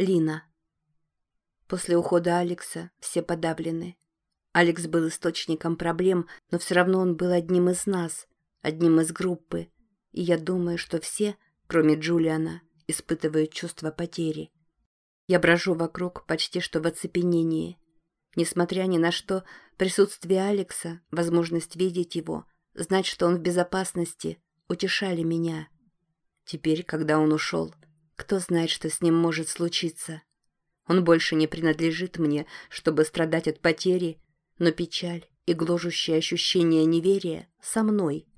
Лина. После ухода Алекса все подавлены. Алекс был источником проблем, но все равно он был одним из нас, одним из группы. И я думаю, что все, кроме Джулиана, испытывают чувство потери. Я брожу вокруг почти что в оцепенении. Несмотря ни на что, присутствие Алекса, возможность видеть его, знать, что он в безопасности, утешали меня. Теперь, когда он ушел, кто знает, что с ним может случиться. Он больше не принадлежит мне, чтобы страдать от потери, но печаль и гложущее ощущение неверия со мной.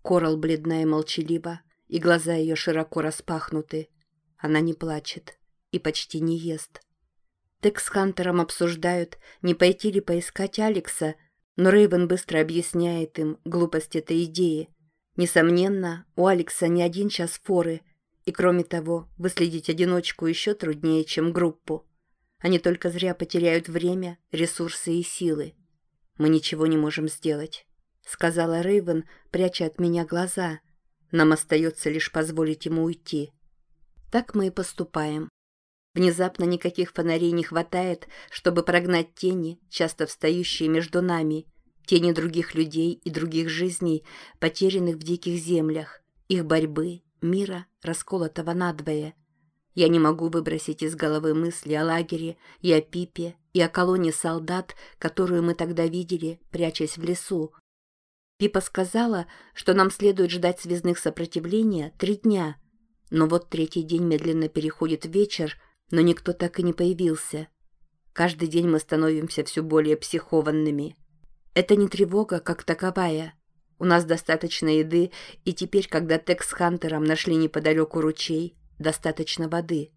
Корал бледна и молчалива, и глаза ее широко распахнуты. Она не плачет и почти не ест. Тек с Хантером обсуждают, не пойти ли поискать Алекса, но Рейвен быстро объясняет им глупость этой идеи. Несомненно, у Алекса не один час форы — и кроме того, выследить одиночку еще труднее, чем группу. Они только зря потеряют время, ресурсы и силы. Мы ничего не можем сделать, сказала Рейвен, пряча от меня глаза. Нам остается лишь позволить ему уйти. Так мы и поступаем. Внезапно никаких фонарей не хватает, чтобы прогнать тени, часто встающие между нами, тени других людей и других жизней, потерянных в диких землях, их борьбы, мира, расколотого надвое. Я не могу выбросить из головы мысли о лагере и о Пипе, и о колонне солдат, которую мы тогда видели, прячась в лесу. Пипа сказала, что нам следует ждать связных сопротивления три дня. Но вот третий день медленно переходит в вечер, но никто так и не появился. Каждый день мы становимся все более психованными. Это не тревога как таковая, у нас достаточно еды, и теперь, когда Текс с Хантером нашли неподалеку ручей, достаточно воды.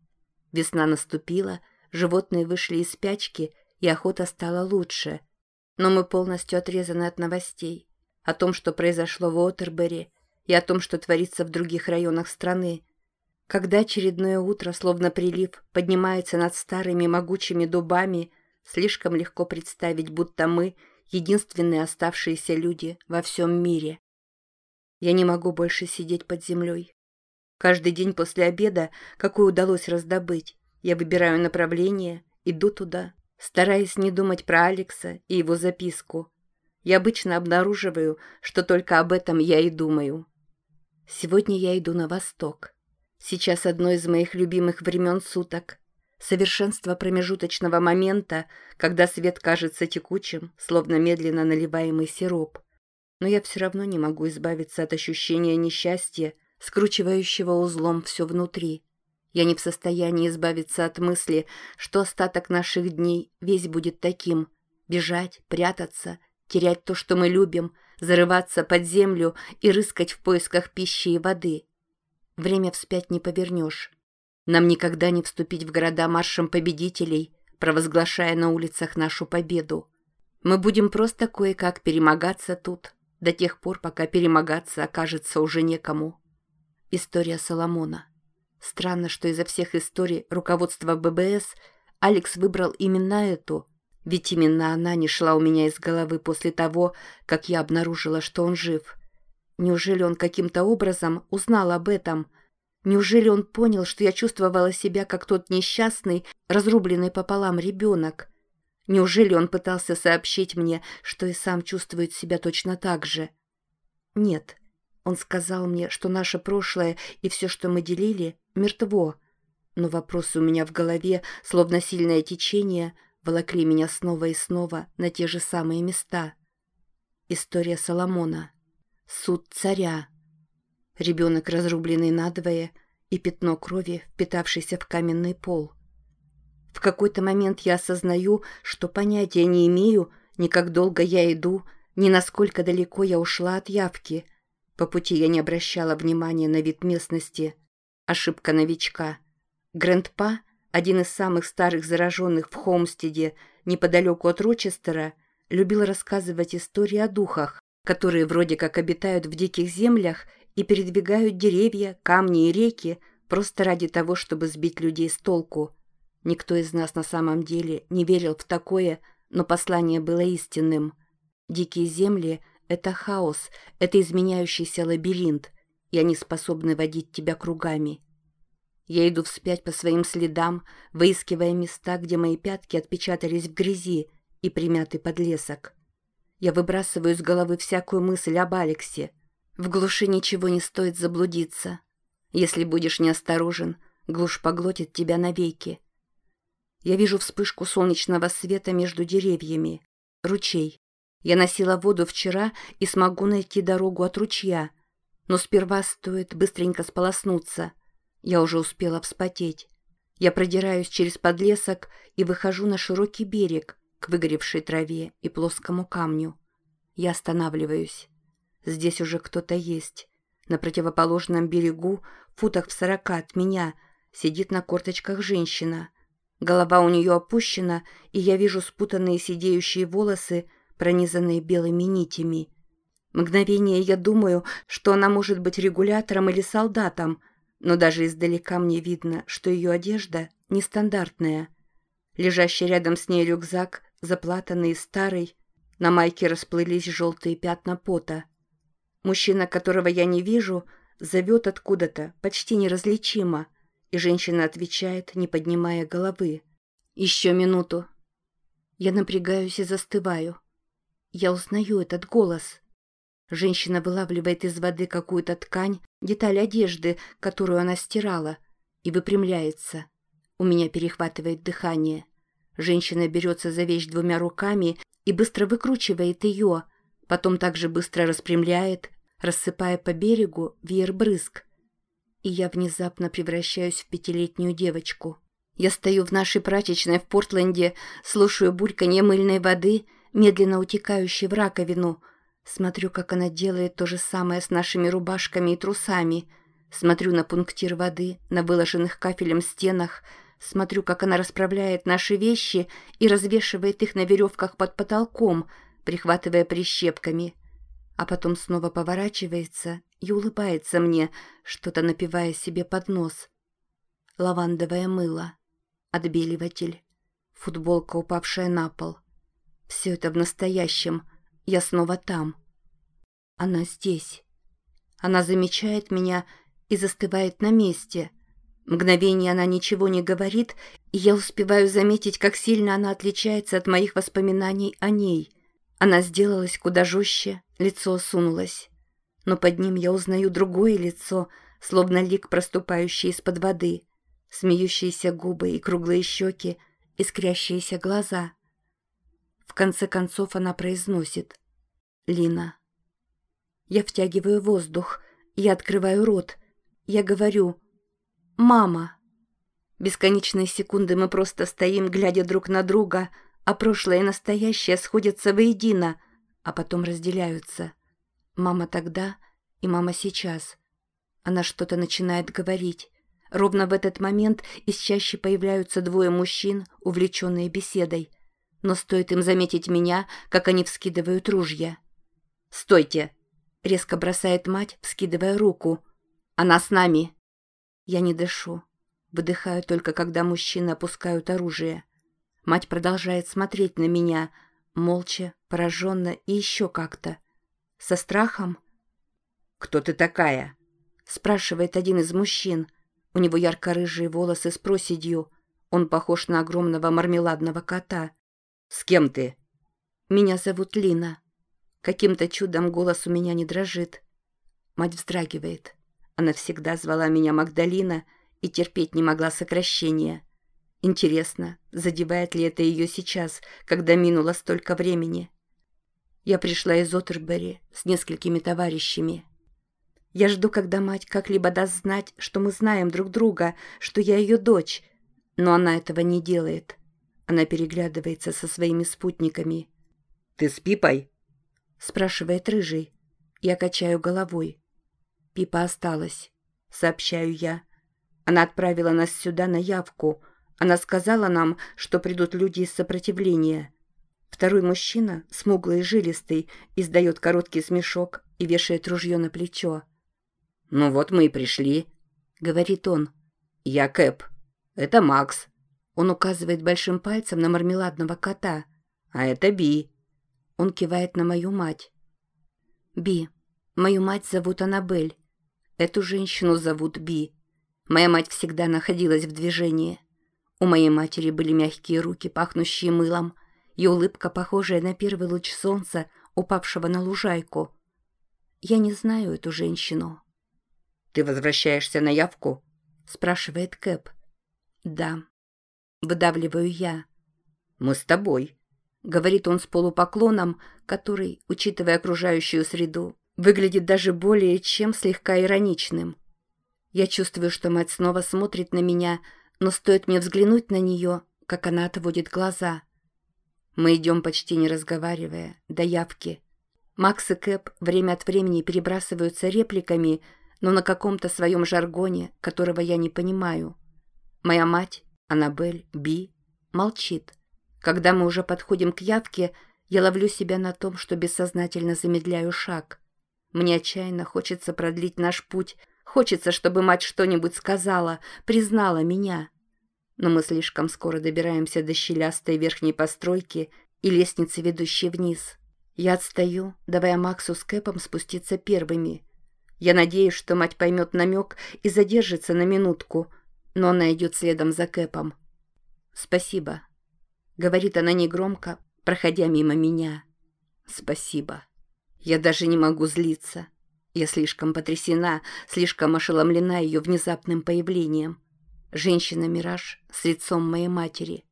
Весна наступила, животные вышли из спячки, и охота стала лучше. Но мы полностью отрезаны от новостей. О том, что произошло в Уотербери, и о том, что творится в других районах страны. Когда очередное утро, словно прилив, поднимается над старыми могучими дубами, слишком легко представить, будто мы — единственные оставшиеся люди во всем мире. Я не могу больше сидеть под землей. Каждый день после обеда, какой удалось раздобыть, я выбираю направление, иду туда, стараясь не думать про Алекса и его записку. Я обычно обнаруживаю, что только об этом я и думаю. Сегодня я иду на восток. Сейчас одно из моих любимых времен суток совершенство промежуточного момента, когда свет кажется текучим, словно медленно наливаемый сироп. Но я все равно не могу избавиться от ощущения несчастья, скручивающего узлом все внутри. Я не в состоянии избавиться от мысли, что остаток наших дней весь будет таким — бежать, прятаться, терять то, что мы любим, зарываться под землю и рыскать в поисках пищи и воды. Время вспять не повернешь. Нам никогда не вступить в города маршем победителей, провозглашая на улицах нашу победу. Мы будем просто кое-как перемогаться тут, до тех пор, пока перемогаться окажется уже некому. История Соломона. Странно, что изо всех историй руководства ББС Алекс выбрал именно эту, ведь именно она не шла у меня из головы после того, как я обнаружила, что он жив. Неужели он каким-то образом узнал об этом – Неужели он понял, что я чувствовала себя как тот несчастный, разрубленный пополам ребенок? Неужели он пытался сообщить мне, что и сам чувствует себя точно так же? Нет. Он сказал мне, что наше прошлое и все, что мы делили, мертво. Но вопросы у меня в голове, словно сильное течение, волокли меня снова и снова на те же самые места. История Соломона. Суд царя. Ребенок, разрубленный надвое, и пятно крови, впитавшееся в каменный пол. В какой-то момент я осознаю, что понятия не имею, ни как долго я иду, ни насколько далеко я ушла от явки. По пути я не обращала внимания на вид местности. Ошибка новичка. Грэндпа, один из самых старых зараженных в Холмстеде, неподалеку от Рочестера, любил рассказывать истории о духах, которые вроде как обитают в диких землях и передвигают деревья, камни и реки просто ради того, чтобы сбить людей с толку. Никто из нас на самом деле не верил в такое, но послание было истинным. Дикие земли — это хаос, это изменяющийся лабиринт, и они способны водить тебя кругами. Я иду вспять по своим следам, выискивая места, где мои пятки отпечатались в грязи и примятый подлесок. Я выбрасываю из головы всякую мысль об Алексе. В глуши ничего не стоит заблудиться. Если будешь неосторожен, глушь поглотит тебя навеки. Я вижу вспышку солнечного света между деревьями. Ручей. Я носила воду вчера и смогу найти дорогу от ручья. Но сперва стоит быстренько сполоснуться. Я уже успела вспотеть. Я продираюсь через подлесок и выхожу на широкий берег, к выгоревшей траве и плоскому камню. Я останавливаюсь. Здесь уже кто-то есть. На противоположном берегу, футах в сорока от меня, сидит на корточках женщина. Голова у нее опущена, и я вижу спутанные сидеющие волосы, пронизанные белыми нитями. Мгновение я думаю, что она может быть регулятором или солдатом, но даже издалека мне видно, что ее одежда нестандартная. Лежащий рядом с ней рюкзак, заплатанный и старый, на майке расплылись желтые пятна пота. Мужчина, которого я не вижу, зовет откуда-то, почти неразличимо, и женщина отвечает, не поднимая головы. «Еще минуту». Я напрягаюсь и застываю. Я узнаю этот голос. Женщина вылавливает из воды какую-то ткань, деталь одежды, которую она стирала, и выпрямляется. У меня перехватывает дыхание. Женщина берется за вещь двумя руками и быстро выкручивает ее, потом также быстро распрямляет, рассыпая по берегу веер брызг. И я внезапно превращаюсь в пятилетнюю девочку. Я стою в нашей прачечной в Портленде, слушаю бульканье мыльной воды, медленно утекающей в раковину. Смотрю, как она делает то же самое с нашими рубашками и трусами. Смотрю на пунктир воды, на выложенных кафелем стенах. Смотрю, как она расправляет наши вещи и развешивает их на веревках под потолком — прихватывая прищепками, а потом снова поворачивается и улыбается мне, что-то напивая себе под нос. Лавандовое мыло, отбеливатель, футболка, упавшая на пол. Все это в настоящем. Я снова там. Она здесь. Она замечает меня и застывает на месте. Мгновение она ничего не говорит, и я успеваю заметить, как сильно она отличается от моих воспоминаний о ней — она сделалась куда жестче, лицо сунулось. Но под ним я узнаю другое лицо, словно лик, проступающий из-под воды. Смеющиеся губы и круглые щеки, искрящиеся глаза. В конце концов она произносит «Лина». Я втягиваю воздух, я открываю рот. Я говорю «Мама». Бесконечные секунды мы просто стоим, глядя друг на друга — а прошлое и настоящее сходятся воедино, а потом разделяются. Мама тогда и мама сейчас. Она что-то начинает говорить. Ровно в этот момент из чаще появляются двое мужчин, увлеченные беседой. Но стоит им заметить меня, как они вскидывают ружья. «Стойте!» — резко бросает мать, вскидывая руку. «Она с нами!» Я не дышу. Выдыхаю только, когда мужчины опускают оружие. Мать продолжает смотреть на меня, молча, пораженно и еще как-то. Со страхом. «Кто ты такая?» — спрашивает один из мужчин. У него ярко-рыжие волосы с проседью. Он похож на огромного мармеладного кота. «С кем ты?» «Меня зовут Лина». Каким-то чудом голос у меня не дрожит. Мать вздрагивает. Она всегда звала меня Магдалина и терпеть не могла сокращения. Интересно, задевает ли это ее сейчас, когда минуло столько времени? Я пришла из Отербери с несколькими товарищами. Я жду, когда мать как-либо даст знать, что мы знаем друг друга, что я ее дочь. Но она этого не делает. Она переглядывается со своими спутниками. «Ты с Пипой?» спрашивает Рыжий. Я качаю головой. Пипа осталась, сообщаю я. Она отправила нас сюда на явку — она сказала нам, что придут люди из сопротивления. Второй мужчина, смуглый и жилистый, издает короткий смешок и вешает ружье на плечо. «Ну вот мы и пришли», — говорит он. «Я Кэп. Это Макс». Он указывает большим пальцем на мармеладного кота. «А это Би». Он кивает на мою мать. «Би. Мою мать зовут Аннабель. Эту женщину зовут Би. Моя мать всегда находилась в движении. У моей матери были мягкие руки, пахнущие мылом, и улыбка, похожая на первый луч солнца, упавшего на лужайку. Я не знаю эту женщину. «Ты возвращаешься на явку?» — спрашивает Кэп. «Да». Выдавливаю я. «Мы с тобой», — говорит он с полупоклоном, который, учитывая окружающую среду, выглядит даже более чем слегка ироничным. Я чувствую, что мать снова смотрит на меня, но стоит мне взглянуть на нее, как она отводит глаза. Мы идем почти не разговаривая, до явки. Макс и Кэп время от времени перебрасываются репликами, но на каком-то своем жаргоне, которого я не понимаю. Моя мать, Аннабель, Би, молчит. Когда мы уже подходим к явке, я ловлю себя на том, что бессознательно замедляю шаг. Мне отчаянно хочется продлить наш путь, Хочется, чтобы мать что-нибудь сказала, признала меня. Но мы слишком скоро добираемся до щелястой верхней постройки и лестницы, ведущей вниз. Я отстаю, давая Максу с Кэпом спуститься первыми. Я надеюсь, что мать поймет намек и задержится на минутку, но она идет следом за Кэпом. «Спасибо», — говорит она негромко, проходя мимо меня. «Спасибо. Я даже не могу злиться». Я слишком потрясена, слишком ошеломлена ее внезапным появлением. Женщина-мираж с лицом моей матери.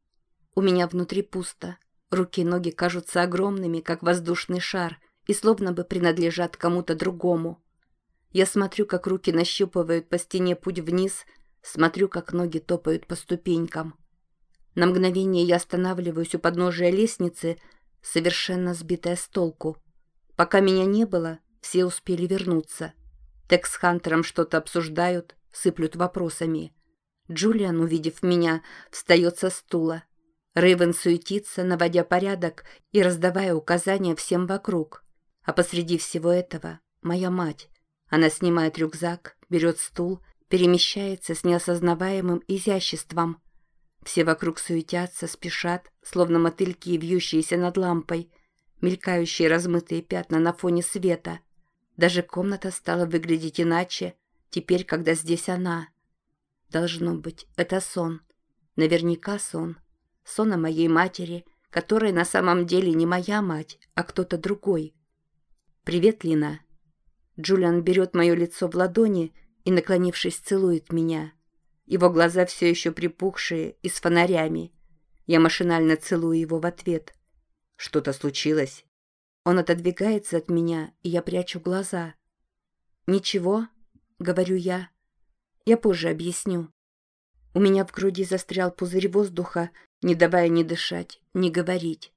У меня внутри пусто. Руки и ноги кажутся огромными, как воздушный шар, и словно бы принадлежат кому-то другому. Я смотрю, как руки нащупывают по стене путь вниз, смотрю, как ноги топают по ступенькам. На мгновение я останавливаюсь у подножия лестницы, совершенно сбитая с толку. Пока меня не было, все успели вернуться. Текс с Хантером что-то обсуждают, сыплют вопросами. Джулиан, увидев меня, встает со стула. Рейвен суетится, наводя порядок и раздавая указания всем вокруг. А посреди всего этого моя мать. Она снимает рюкзак, берет стул, перемещается с неосознаваемым изяществом. Все вокруг суетятся, спешат, словно мотыльки, вьющиеся над лампой, мелькающие размытые пятна на фоне света — даже комната стала выглядеть иначе, теперь, когда здесь она. Должно быть, это сон. Наверняка сон. Сон о моей матери, которая на самом деле не моя мать, а кто-то другой. «Привет, Лина». Джулиан берет мое лицо в ладони и, наклонившись, целует меня. Его глаза все еще припухшие и с фонарями. Я машинально целую его в ответ. «Что-то случилось?» Он отодвигается от меня, и я прячу глаза. «Ничего», — говорю я. «Я позже объясню». У меня в груди застрял пузырь воздуха, не давая ни дышать, ни говорить.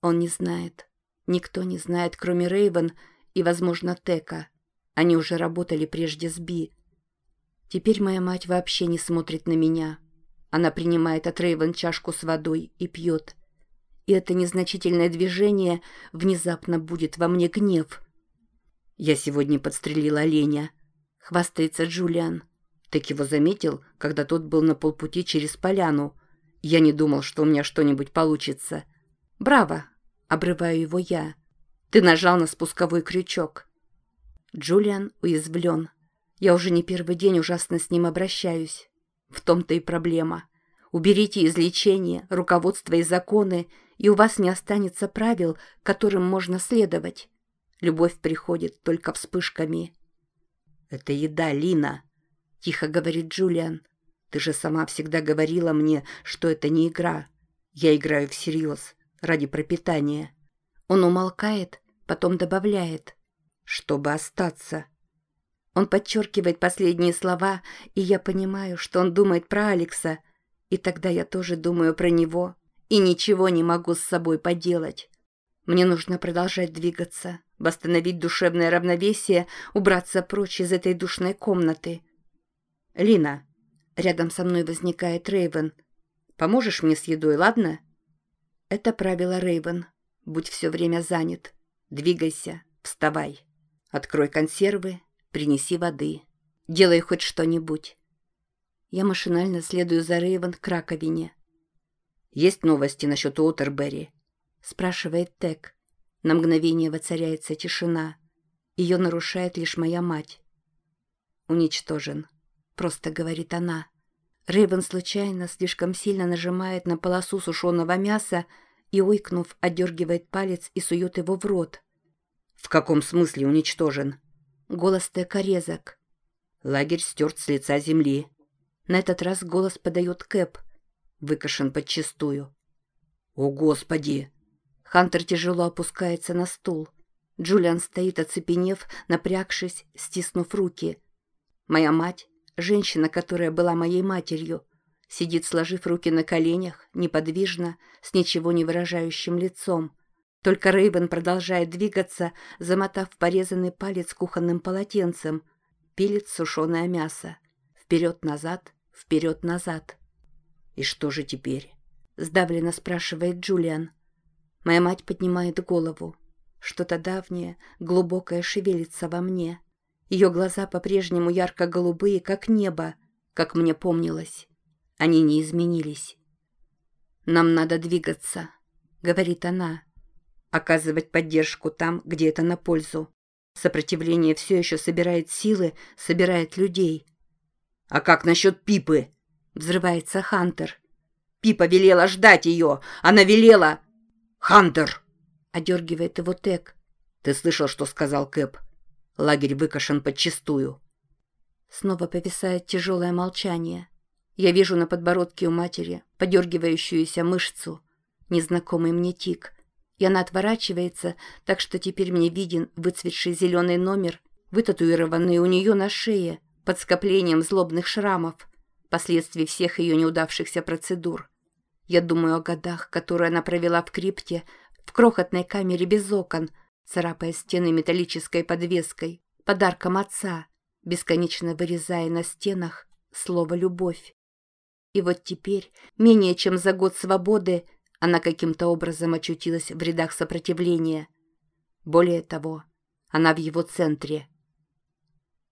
Он не знает. Никто не знает, кроме Рейвен и, возможно, Тека. Они уже работали прежде с Би. Теперь моя мать вообще не смотрит на меня. Она принимает от Рейвен чашку с водой и пьет и это незначительное движение внезапно будет во мне гнев. «Я сегодня подстрелил оленя», — хвастается Джулиан. Так его заметил, когда тот был на полпути через поляну. Я не думал, что у меня что-нибудь получится. «Браво!» — обрываю его я. «Ты нажал на спусковой крючок». Джулиан уязвлен. Я уже не первый день ужасно с ним обращаюсь. В том-то и проблема. Уберите излечение, руководство и законы, и у вас не останется правил, которым можно следовать. Любовь приходит только вспышками. «Это еда, Лина», — тихо говорит Джулиан. «Ты же сама всегда говорила мне, что это не игра. Я играю всерьез, ради пропитания». Он умолкает, потом добавляет. «Чтобы остаться». Он подчеркивает последние слова, и я понимаю, что он думает про Алекса, и тогда я тоже думаю про него и ничего не могу с собой поделать. Мне нужно продолжать двигаться, восстановить душевное равновесие, убраться прочь из этой душной комнаты. «Лина», — рядом со мной возникает Рейвен, — «поможешь мне с едой, ладно?» Это правило Рейвен. Будь все время занят. Двигайся, вставай. Открой консервы, принеси воды. Делай хоть что-нибудь. Я машинально следую за Рейвен к раковине. «Есть новости насчет Уотербери?» — спрашивает Тек. На мгновение воцаряется тишина. Ее нарушает лишь моя мать. Уничтожен. — просто говорит она. Рейвен случайно слишком сильно нажимает на полосу сушеного мяса и, ойкнув, отдергивает палец и сует его в рот. «В каком смысле уничтожен?» Голос Тека резок. Лагерь стерт с лица земли. На этот раз голос подает Кэп. Выкашен подчистую. «О, Господи!» Хантер тяжело опускается на стул. Джулиан стоит, оцепенев, напрягшись, стиснув руки. Моя мать, женщина, которая была моей матерью, сидит, сложив руки на коленях, неподвижно, с ничего не выражающим лицом. Только Рейвен продолжает двигаться, замотав порезанный палец кухонным полотенцем, пилит сушеное мясо. Вперед-назад, вперед-назад. «И что же теперь?» — сдавленно спрашивает Джулиан. Моя мать поднимает голову. Что-то давнее, глубокое шевелится во мне. Ее глаза по-прежнему ярко-голубые, как небо, как мне помнилось. Они не изменились. «Нам надо двигаться», — говорит она. «Оказывать поддержку там, где это на пользу. Сопротивление все еще собирает силы, собирает людей». «А как насчет Пипы?» — взрывается Хантер. «Пипа велела ждать ее! Она велела...» «Хантер!» — одергивает его Тек. «Ты слышал, что сказал Кэп? Лагерь выкашен подчистую». Снова повисает тяжелое молчание. Я вижу на подбородке у матери подергивающуюся мышцу, незнакомый мне тик. И она отворачивается, так что теперь мне виден выцветший зеленый номер, вытатуированный у нее на шее, под скоплением злобных шрамов, последствий всех ее неудавшихся процедур. Я думаю о годах, которые она провела в крипте, в крохотной камере без окон, царапая стены металлической подвеской, подарком отца, бесконечно вырезая на стенах слово «любовь». И вот теперь, менее чем за год свободы, она каким-то образом очутилась в рядах сопротивления. Более того, она в его центре.